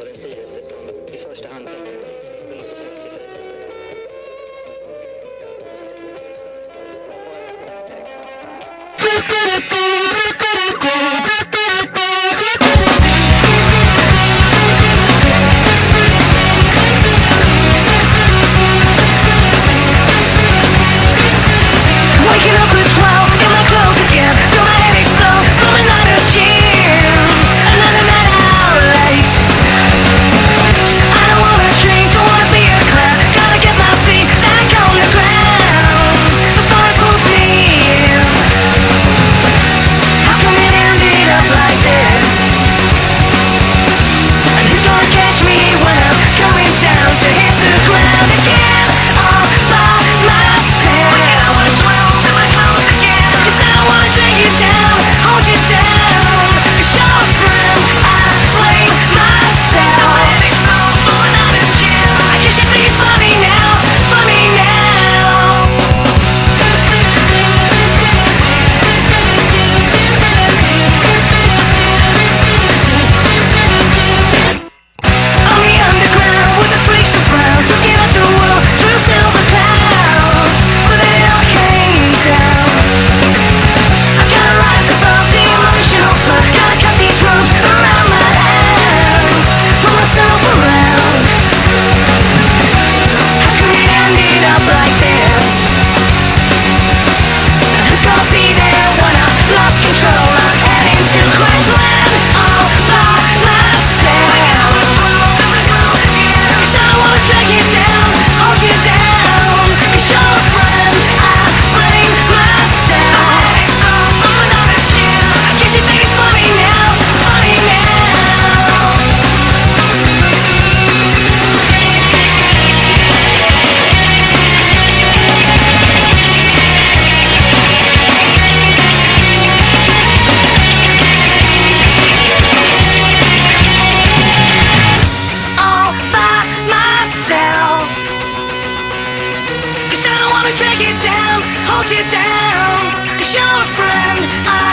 har en styrelse som i första hand tänker på hold you down, cause you're a friend. I